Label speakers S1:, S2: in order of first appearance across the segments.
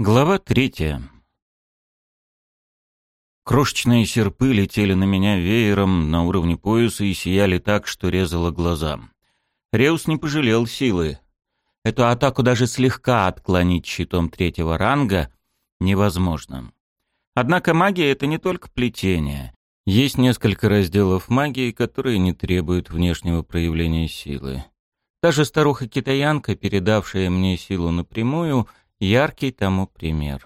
S1: Глава третья. Крошечные серпы летели на меня веером на уровне пояса и сияли так, что резало глаза. Реус не пожалел силы. Эту атаку даже слегка отклонить щитом третьего ранга невозможно. Однако магия — это не только плетение. Есть несколько разделов магии, которые не требуют внешнего проявления силы. Даже старуха-китаянка, передавшая мне силу напрямую — Яркий тому пример.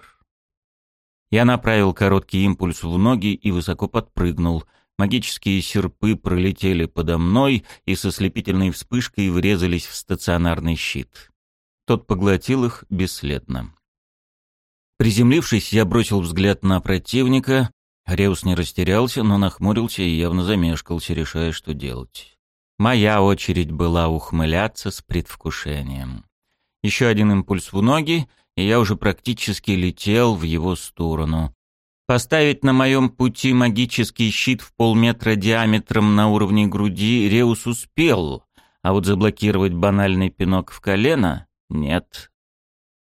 S1: Я направил короткий импульс в ноги и высоко подпрыгнул. Магические серпы пролетели подо мной и со слепительной вспышкой врезались в стационарный щит. Тот поглотил их бесследно. Приземлившись, я бросил взгляд на противника. Реус не растерялся, но нахмурился и явно замешкался, решая, что делать. Моя очередь была ухмыляться с предвкушением. Еще один импульс в ноги, и я уже практически летел в его сторону. Поставить на моем пути магический щит в полметра диаметром на уровне груди Реус успел, а вот заблокировать банальный пинок в колено — нет.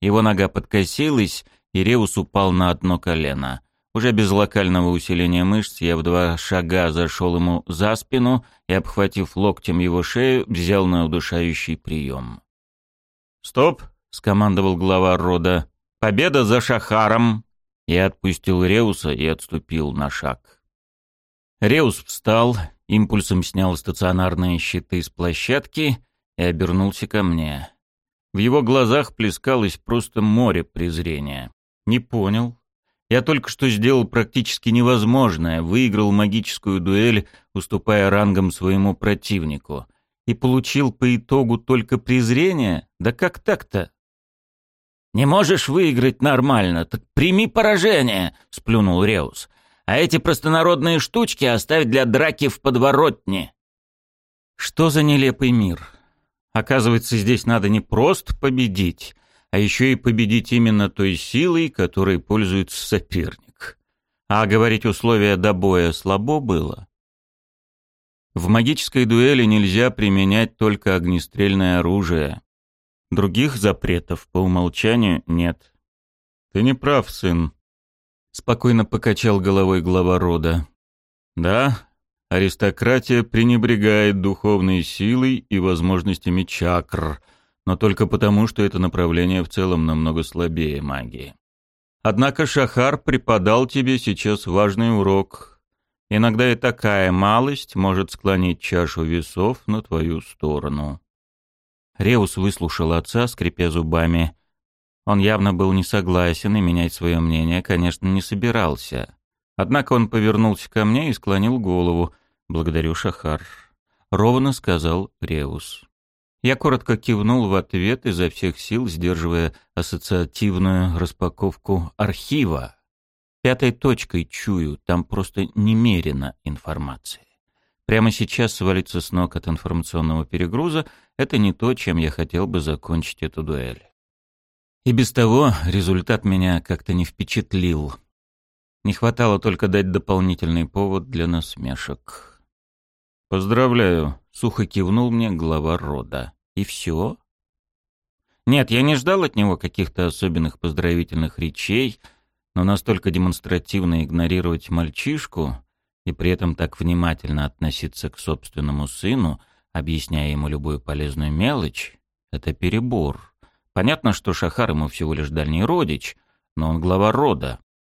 S1: Его нога подкосилась, и Реус упал на одно колено. Уже без локального усиления мышц я в два шага зашел ему за спину и, обхватив локтем его шею, взял на удушающий прием. «Стоп!» — скомандовал глава рода. «Победа за Шахаром!» И отпустил Реуса и отступил на шаг. Реус встал, импульсом снял стационарные щиты с площадки и обернулся ко мне. В его глазах плескалось просто море презрения. «Не понял. Я только что сделал практически невозможное, выиграл магическую дуэль, уступая рангом своему противнику, и получил по итогу только презрение? Да как так-то?» «Не можешь выиграть нормально, так прими поражение», — сплюнул Реус. «А эти простонародные штучки оставь для драки в подворотне». Что за нелепый мир? Оказывается, здесь надо не просто победить, а еще и победить именно той силой, которой пользуется соперник. А говорить условия до боя слабо было. В магической дуэли нельзя применять только огнестрельное оружие. Других запретов по умолчанию нет. Ты не прав, сын. Спокойно покачал головой глава рода. Да, аристократия пренебрегает духовной силой и возможностями чакр, но только потому, что это направление в целом намного слабее магии. Однако Шахар преподал тебе сейчас важный урок. Иногда и такая малость может склонить чашу весов на твою сторону. Реус выслушал отца, скрипя зубами. Он явно был не согласен и менять свое мнение, конечно, не собирался. Однако он повернулся ко мне и склонил голову. «Благодарю, Шахар», — ровно сказал Реус. Я коротко кивнул в ответ, изо всех сил сдерживая ассоциативную распаковку архива. Пятой точкой чую, там просто немерено информации. Прямо сейчас свалиться с ног от информационного перегруза — это не то, чем я хотел бы закончить эту дуэль. И без того результат меня как-то не впечатлил. Не хватало только дать дополнительный повод для насмешек. «Поздравляю», — сухо кивнул мне глава рода. «И все?» Нет, я не ждал от него каких-то особенных поздравительных речей, но настолько демонстративно игнорировать мальчишку и при этом так внимательно относиться к собственному сыну, объясняя ему любую полезную мелочь, это перебор. Понятно, что Шахар ему всего лишь дальний родич, но он глава рода.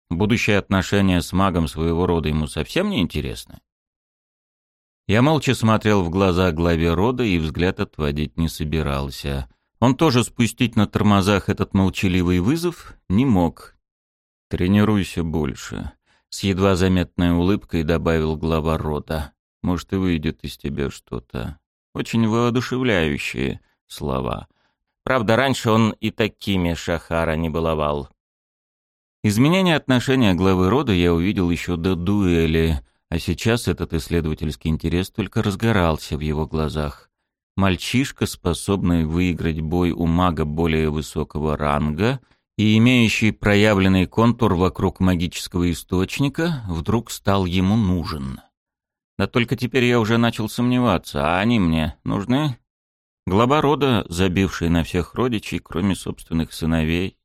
S1: Будущее отношения с магом своего рода ему совсем не интересны. Я молча смотрел в глаза главе рода и взгляд отводить не собирался. Он тоже спустить на тормозах этот молчаливый вызов не мог. «Тренируйся больше», с едва заметной улыбкой добавил глава рода. Может, и выйдет из тебя что-то. Очень воодушевляющие слова. Правда, раньше он и такими Шахара не баловал. Изменение отношения главы рода я увидел еще до дуэли, а сейчас этот исследовательский интерес только разгорался в его глазах. Мальчишка, способный выиграть бой у мага более высокого ранга — и имеющий проявленный контур вокруг магического источника вдруг стал ему нужен. Да только теперь я уже начал сомневаться, а они мне нужны? Глава рода, забивший на всех родичей, кроме собственных сыновей.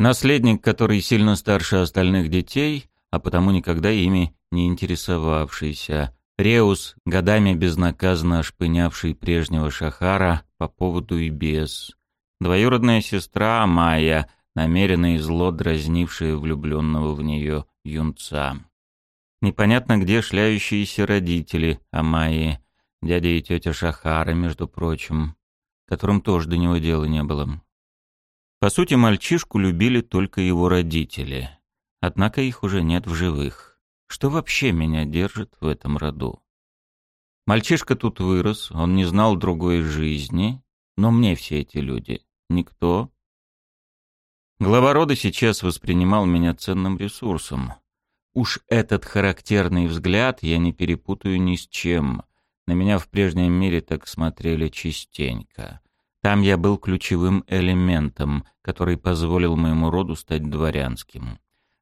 S1: Наследник, который сильно старше остальных детей, а потому никогда ими не интересовавшийся. Реус, годами безнаказанно ошпынявший прежнего Шахара по поводу и без. Двоюродная сестра Майя, намеренно и зло дразнившая влюбленного в нее юнца. Непонятно где шляющиеся родители Амайи, дядя и тетя Шахара, между прочим, которым тоже до него дела не было. По сути, мальчишку любили только его родители, однако их уже нет в живых. Что вообще меня держит в этом роду? Мальчишка тут вырос, он не знал другой жизни, но мне все эти люди — никто. Глава рода сейчас воспринимал меня ценным ресурсом. Уж этот характерный взгляд я не перепутаю ни с чем. На меня в прежнем мире так смотрели частенько. Там я был ключевым элементом, который позволил моему роду стать дворянским.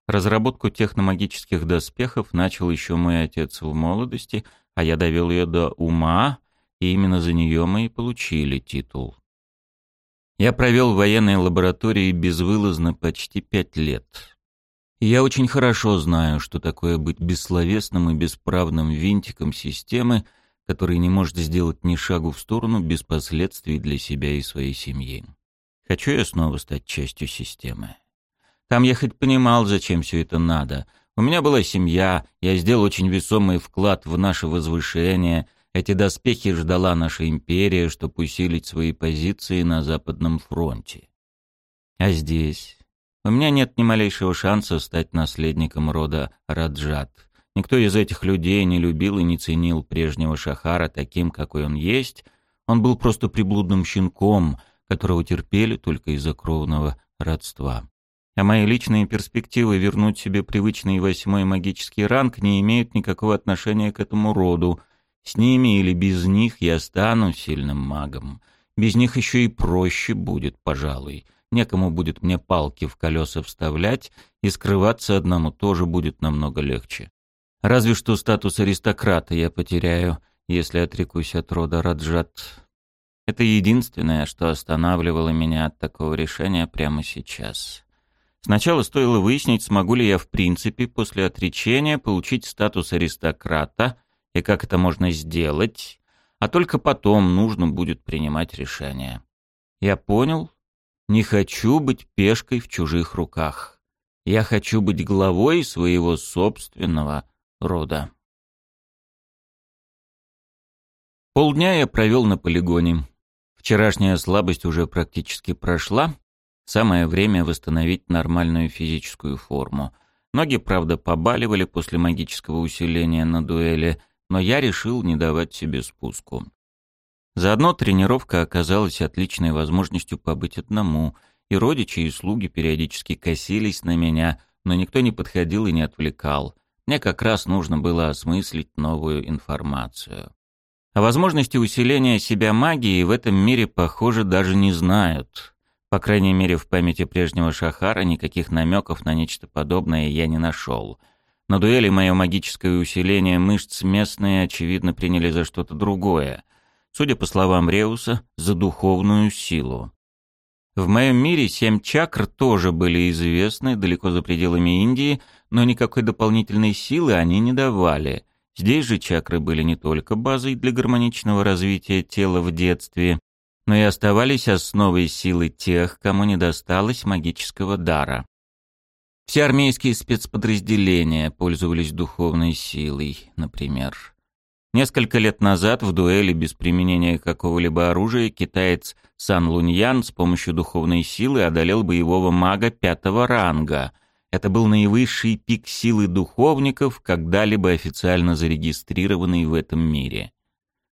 S1: Разработку техномагических доспехов начал еще мой отец в молодости, а я довел ее до ума, и именно за нее мы и получили титул. Я провел в военной лаборатории безвылазно почти пять лет. Я очень хорошо знаю, что такое быть бессловесным и бесправным винтиком системы, который не может сделать ни шагу в сторону без последствий для себя и своей семьи. Хочу я снова стать частью системы. Там я хоть понимал, зачем все это надо. У меня была семья, я сделал очень весомый вклад в наше возвышение. Эти доспехи ждала наша империя, чтобы усилить свои позиции на Западном фронте. А здесь у меня нет ни малейшего шанса стать наследником рода Раджат. Никто из этих людей не любил и не ценил прежнего Шахара таким, какой он есть. Он был просто приблудным щенком, которого терпели только из-за кровного родства. А мои личные перспективы вернуть себе привычный восьмой магический ранг не имеют никакого отношения к этому роду. С ними или без них я стану сильным магом. Без них еще и проще будет, пожалуй. Некому будет мне палки в колеса вставлять, и скрываться одному тоже будет намного легче. Разве что статус аристократа я потеряю, если отрекусь от рода Раджат. Это единственное, что останавливало меня от такого решения прямо сейчас. Сначала стоило выяснить, смогу ли я в принципе после отречения получить статус аристократа и как это можно сделать, а только потом нужно будет принимать решение. Я понял, не хочу быть пешкой в чужих руках. Я хочу быть главой своего собственного рода. Полдня я провел на полигоне. Вчерашняя слабость уже практически прошла. Самое время восстановить нормальную физическую форму. Ноги, правда, побаливали после магического усиления на дуэли, но я решил не давать себе спуску. Заодно тренировка оказалась отличной возможностью побыть одному, и родичи и слуги периодически косились на меня, но никто не подходил и не отвлекал. Мне как раз нужно было осмыслить новую информацию. О возможности усиления себя магии в этом мире, похоже, даже не знают. По крайней мере, в памяти прежнего Шахара никаких намеков на нечто подобное я не нашел. На дуэли мое магическое усиление мышц местные, очевидно, приняли за что-то другое — судя по словам Реуса, за духовную силу. В моем мире семь чакр тоже были известны далеко за пределами Индии, но никакой дополнительной силы они не давали. Здесь же чакры были не только базой для гармоничного развития тела в детстве, но и оставались основой силы тех, кому не досталось магического дара. Все армейские спецподразделения пользовались духовной силой, например. Несколько лет назад в дуэли без применения какого-либо оружия китаец Сан Луньян с помощью духовной силы одолел боевого мага пятого ранга. Это был наивысший пик силы духовников, когда-либо официально зарегистрированный в этом мире.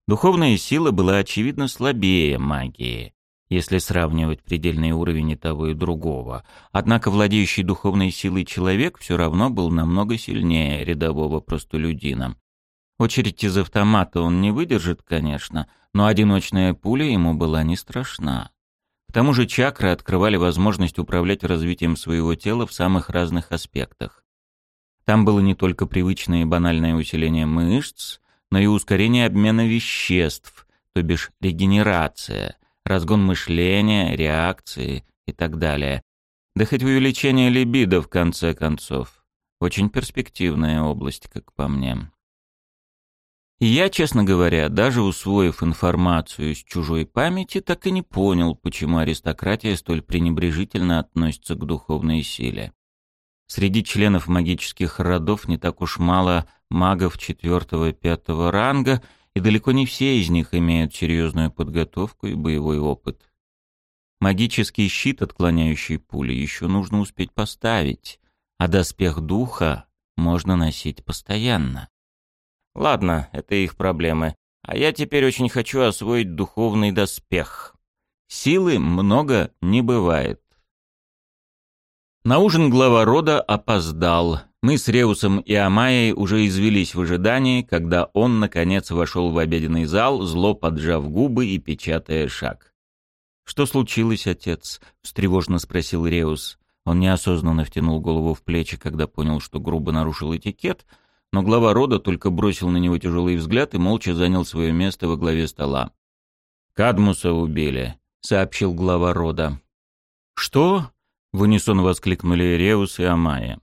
S1: Духовная сила была очевидно слабее магии, если сравнивать предельный уровень и того и другого. Однако владеющий духовной силой человек все равно был намного сильнее рядового простолюдина. Очередь из автомата он не выдержит, конечно, но одиночная пуля ему была не страшна. К тому же чакры открывали возможность управлять развитием своего тела в самых разных аспектах. Там было не только привычное и банальное усиление мышц, но и ускорение обмена веществ, то бишь регенерация, разгон мышления, реакции и так далее. Да хоть увеличение либидо, в конце концов. Очень перспективная область, как по мне. И я, честно говоря, даже усвоив информацию из чужой памяти, так и не понял, почему аристократия столь пренебрежительно относится к духовной силе. Среди членов магических родов не так уж мало магов четвертого-пятого ранга, и далеко не все из них имеют серьезную подготовку и боевой опыт. Магический щит, отклоняющий пули, еще нужно успеть поставить, а доспех духа можно носить постоянно. Ладно, это их проблемы. А я теперь очень хочу освоить духовный доспех. Силы много не бывает. На ужин глава рода опоздал. Мы с Реусом и Амайей уже извелись в ожидании, когда он, наконец, вошел в обеденный зал, зло поджав губы и печатая шаг. «Что случилось, отец?» — встревожно спросил Реус. Он неосознанно втянул голову в плечи, когда понял, что грубо нарушил этикет, но глава рода только бросил на него тяжелый взгляд и молча занял свое место во главе стола. «Кадмуса убили», — сообщил глава рода. «Что?» В унисон воскликнули Реус и Амая.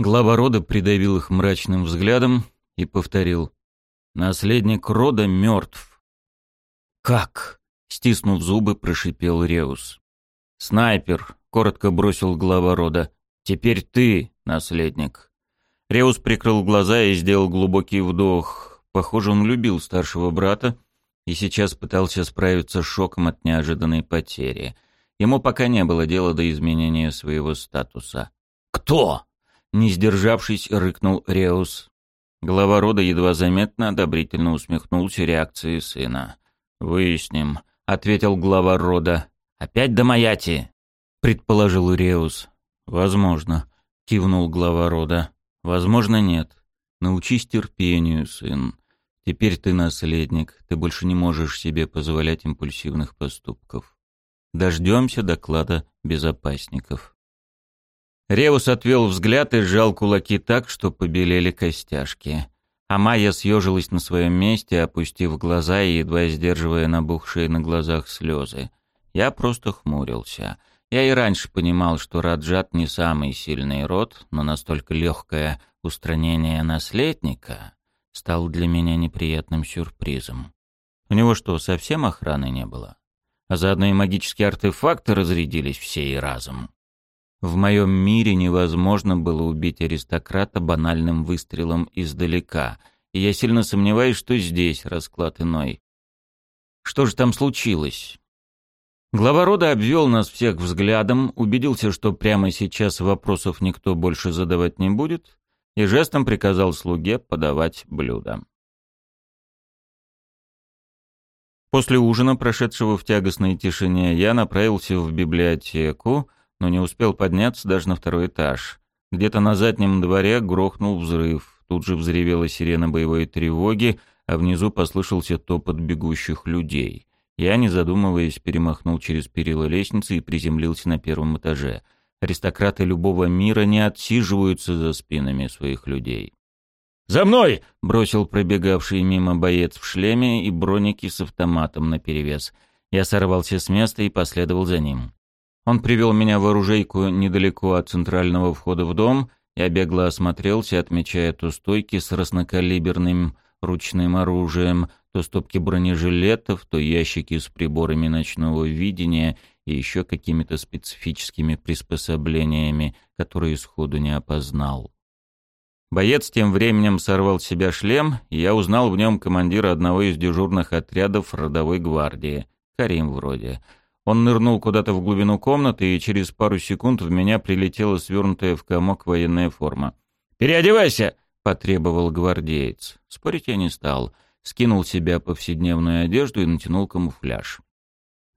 S1: Глава рода придавил их мрачным взглядом и повторил. «Наследник рода мертв». «Как?» — стиснув зубы, прошипел Реус. «Снайпер», — коротко бросил глава рода. «Теперь ты, наследник». Реус прикрыл глаза и сделал глубокий вдох. Похоже, он любил старшего брата и сейчас пытался справиться с шоком от неожиданной потери — Ему пока не было дела до изменения своего статуса. «Кто?» — не сдержавшись, рыкнул Реус. Глава рода едва заметно одобрительно усмехнулся реакции сына. «Выясним», — ответил глава рода. «Опять до Маяти?» — предположил Реус. «Возможно», — кивнул глава рода. «Возможно, нет. Научись терпению, сын. Теперь ты наследник, ты больше не можешь себе позволять импульсивных поступков. Дождемся доклада безопасников. Реус отвел взгляд и сжал кулаки так, что побелели костяшки. А Майя съежилась на своем месте, опустив глаза и едва сдерживая набухшие на глазах слезы. Я просто хмурился. Я и раньше понимал, что Раджат не самый сильный род, но настолько легкое устранение наследника стало для меня неприятным сюрпризом. У него что, совсем охраны не было? а заодно и магические артефакты разрядились все и разом. В моем мире невозможно было убить аристократа банальным выстрелом издалека, и я сильно сомневаюсь, что здесь расклад иной. Что же там случилось? Глава рода обвел нас всех взглядом, убедился, что прямо сейчас вопросов никто больше задавать не будет, и жестом приказал слуге подавать блюдо. После ужина, прошедшего в тягостной тишине, я направился в библиотеку, но не успел подняться даже на второй этаж. Где-то на заднем дворе грохнул взрыв. Тут же взревела сирена боевой тревоги, а внизу послышался топот бегущих людей. Я, не задумываясь, перемахнул через перила лестницы и приземлился на первом этаже. Аристократы любого мира не отсиживаются за спинами своих людей. «За мной!» — бросил пробегавший мимо боец в шлеме и бронике с автоматом наперевес. Я сорвался с места и последовал за ним. Он привел меня в оружейку недалеко от центрального входа в дом. Я бегло осмотрелся, отмечая то стойки с разнокалиберным ручным оружием, то стопки бронежилетов, то ящики с приборами ночного видения и еще какими-то специфическими приспособлениями, которые сходу не опознал. Боец тем временем сорвал с себя шлем, и я узнал в нем командира одного из дежурных отрядов родовой гвардии. Карим вроде. Он нырнул куда-то в глубину комнаты, и через пару секунд в меня прилетела свернутая в комок военная форма. «Переодевайся!» — потребовал гвардеец. Спорить я не стал. Скинул себя повседневную одежду и натянул камуфляж.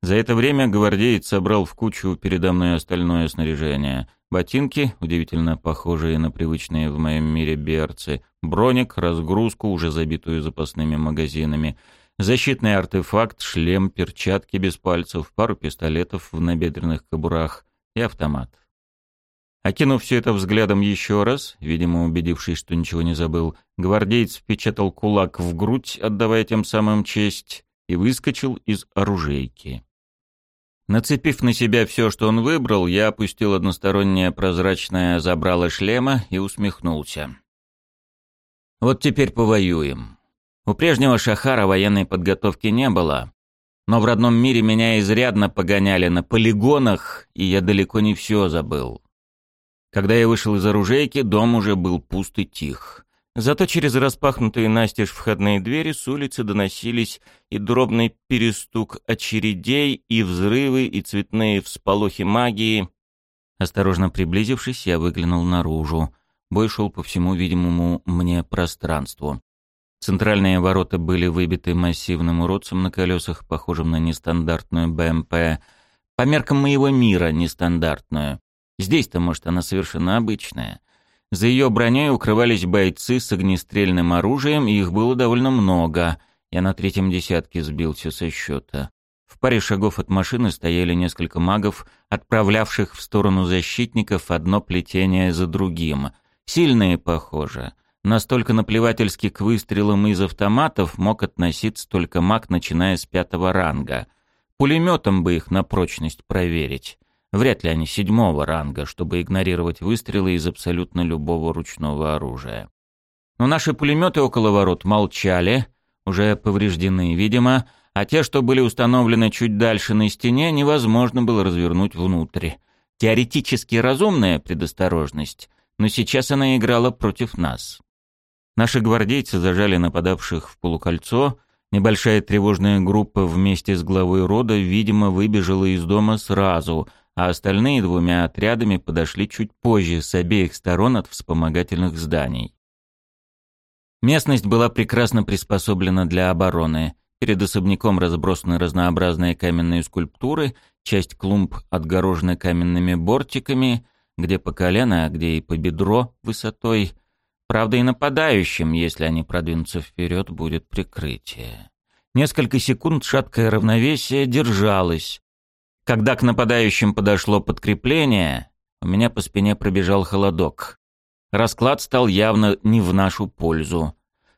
S1: За это время гвардеец собрал в кучу передо мной остальное снаряжение. Ботинки, удивительно похожие на привычные в моем мире берцы, броник, разгрузку, уже забитую запасными магазинами, защитный артефакт, шлем, перчатки без пальцев, пару пистолетов в набедренных кобурах и автомат. Окинув все это взглядом еще раз, видимо, убедившись, что ничего не забыл, гвардеец впечатал кулак в грудь, отдавая тем самым честь, и выскочил из оружейки. Нацепив на себя все, что он выбрал, я опустил одностороннее прозрачное забрало шлема и усмехнулся. Вот теперь повоюем. У прежнего Шахара военной подготовки не было, но в родном мире меня изрядно погоняли на полигонах, и я далеко не все забыл. Когда я вышел из оружейки, дом уже был пуст и тих. Зато через распахнутые настежь входные двери с улицы доносились и дробный перестук очередей, и взрывы, и цветные всполохи магии. Осторожно приблизившись, я выглянул наружу. Бой шел по всему видимому мне пространству. Центральные ворота были выбиты массивным уродцем на колесах, похожим на нестандартную БМП. По меркам моего мира нестандартную. Здесь-то, может, она совершенно обычная. За ее броней укрывались бойцы с огнестрельным оружием, и их было довольно много. Я на третьем десятке сбился со счета. В паре шагов от машины стояли несколько магов, отправлявших в сторону защитников одно плетение за другим. Сильные, похоже. Настолько наплевательски к выстрелам из автоматов мог относиться только маг, начиная с пятого ранга. Пулеметом бы их на прочность проверить. Вряд ли они седьмого ранга, чтобы игнорировать выстрелы из абсолютно любого ручного оружия. Но наши пулеметы около ворот молчали, уже повреждены, видимо, а те, что были установлены чуть дальше на стене, невозможно было развернуть внутрь. Теоретически разумная предосторожность, но сейчас она играла против нас. Наши гвардейцы зажали нападавших в полукольцо, небольшая тревожная группа вместе с главой рода, видимо, выбежала из дома сразу — а остальные двумя отрядами подошли чуть позже с обеих сторон от вспомогательных зданий. Местность была прекрасно приспособлена для обороны. Перед особняком разбросаны разнообразные каменные скульптуры, часть клумб отгорожены каменными бортиками, где по колено, а где и по бедро высотой. Правда, и нападающим, если они продвинутся вперед, будет прикрытие. Несколько секунд шаткое равновесие держалось, когда к нападающим подошло подкрепление, у меня по спине пробежал холодок. Расклад стал явно не в нашу пользу.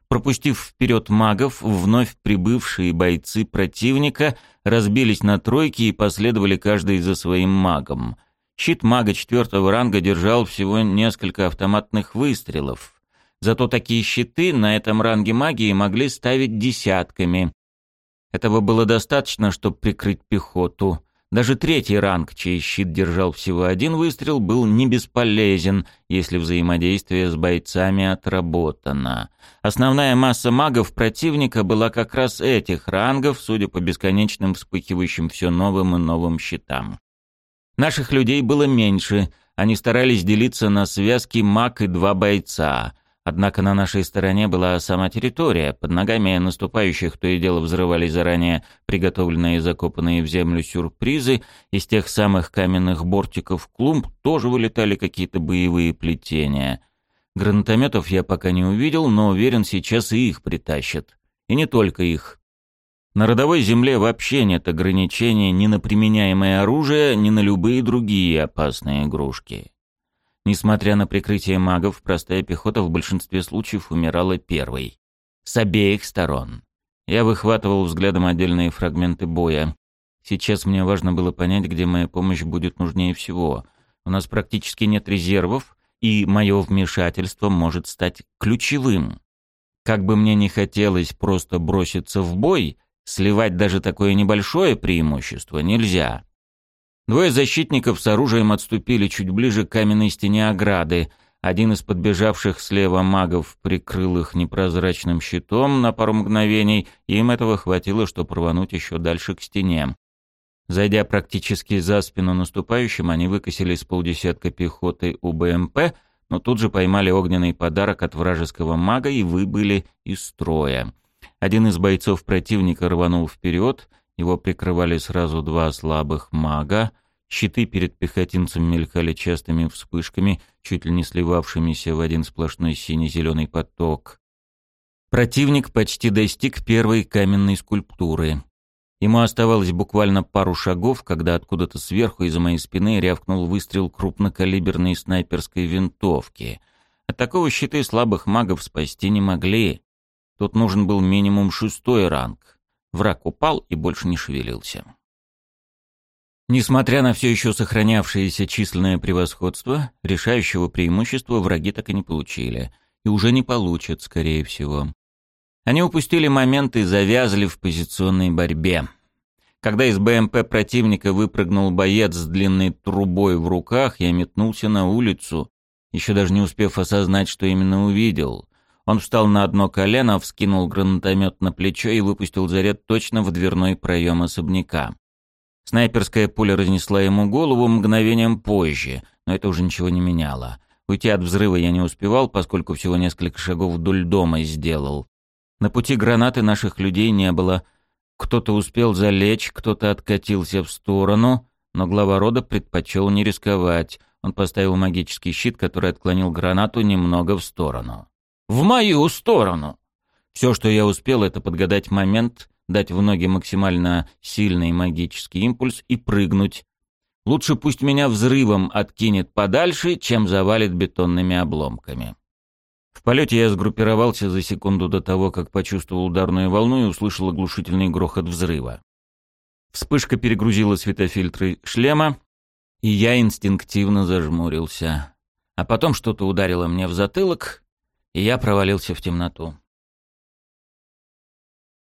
S1: Пропустив вперед магов, вновь прибывшие бойцы противника разбились на тройки и последовали каждый за своим магом. Щит мага четвертого ранга держал всего несколько автоматных выстрелов. Зато такие щиты на этом ранге магии могли ставить десятками. Этого было достаточно, чтобы прикрыть пехоту. Даже третий ранг, чей щит держал всего один выстрел, был не бесполезен, если взаимодействие с бойцами отработано. Основная масса магов противника была как раз этих рангов, судя по бесконечным вспыхивающим все новым и новым щитам. Наших людей было меньше, они старались делиться на связки маг и два бойца — Однако на нашей стороне была сама территория. Под ногами наступающих то и дело взрывались заранее приготовленные и закопанные в землю сюрпризы. Из тех самых каменных бортиков клумб тоже вылетали какие-то боевые плетения. Гранатометов я пока не увидел, но уверен, сейчас и их притащат. И не только их. На родовой земле вообще нет ограничений ни на применяемое оружие, ни на любые другие опасные игрушки. Несмотря на прикрытие магов, простая пехота в большинстве случаев умирала первой. С обеих сторон. Я выхватывал взглядом отдельные фрагменты боя. Сейчас мне важно было понять, где моя помощь будет нужнее всего. У нас практически нет резервов, и мое вмешательство может стать ключевым. Как бы мне не хотелось просто броситься в бой, сливать даже такое небольшое преимущество нельзя. Двое защитников с оружием отступили чуть ближе к каменной стене ограды. Один из подбежавших слева магов прикрыл их непрозрачным щитом на пару мгновений, и им этого хватило, чтобы рвануть еще дальше к стене. Зайдя практически за спину наступающим, они выкосили с полдесятка пехоты у БМП, но тут же поймали огненный подарок от вражеского мага и выбыли из строя. Один из бойцов противника рванул вперед — его прикрывали сразу два слабых мага. Щиты перед пехотинцем мелькали частыми вспышками, чуть ли не сливавшимися в один сплошной сине-зеленый поток. Противник почти достиг первой каменной скульптуры. Ему оставалось буквально пару шагов, когда откуда-то сверху из-за моей спины рявкнул выстрел крупнокалиберной снайперской винтовки. От такого щиты слабых магов спасти не могли. Тут нужен был минимум шестой ранг. Враг упал и больше не шевелился. Несмотря на все еще сохранявшееся численное превосходство, решающего преимущества враги так и не получили. И уже не получат, скорее всего. Они упустили момент и завязли в позиционной борьбе. Когда из БМП противника выпрыгнул боец с длинной трубой в руках, я метнулся на улицу, еще даже не успев осознать, что именно увидел. Он встал на одно колено, вскинул гранатомет на плечо и выпустил заряд точно в дверной проем особняка. Снайперская пуля разнесла ему голову мгновением позже, но это уже ничего не меняло. Уйти от взрыва я не успевал, поскольку всего несколько шагов вдоль дома сделал. На пути гранаты наших людей не было. Кто-то успел залечь, кто-то откатился в сторону, но глава рода предпочел не рисковать. Он поставил магический щит, который отклонил гранату немного в сторону. В мою сторону! Все, что я успел, это подгадать момент, дать в ноги максимально сильный магический импульс и прыгнуть. Лучше пусть меня взрывом откинет подальше, чем завалит бетонными обломками. В полете я сгруппировался за секунду до того, как почувствовал ударную волну и услышал оглушительный грохот взрыва. Вспышка перегрузила светофильтры шлема, и я инстинктивно зажмурился. А потом что-то ударило мне в затылок, и я провалился в темноту.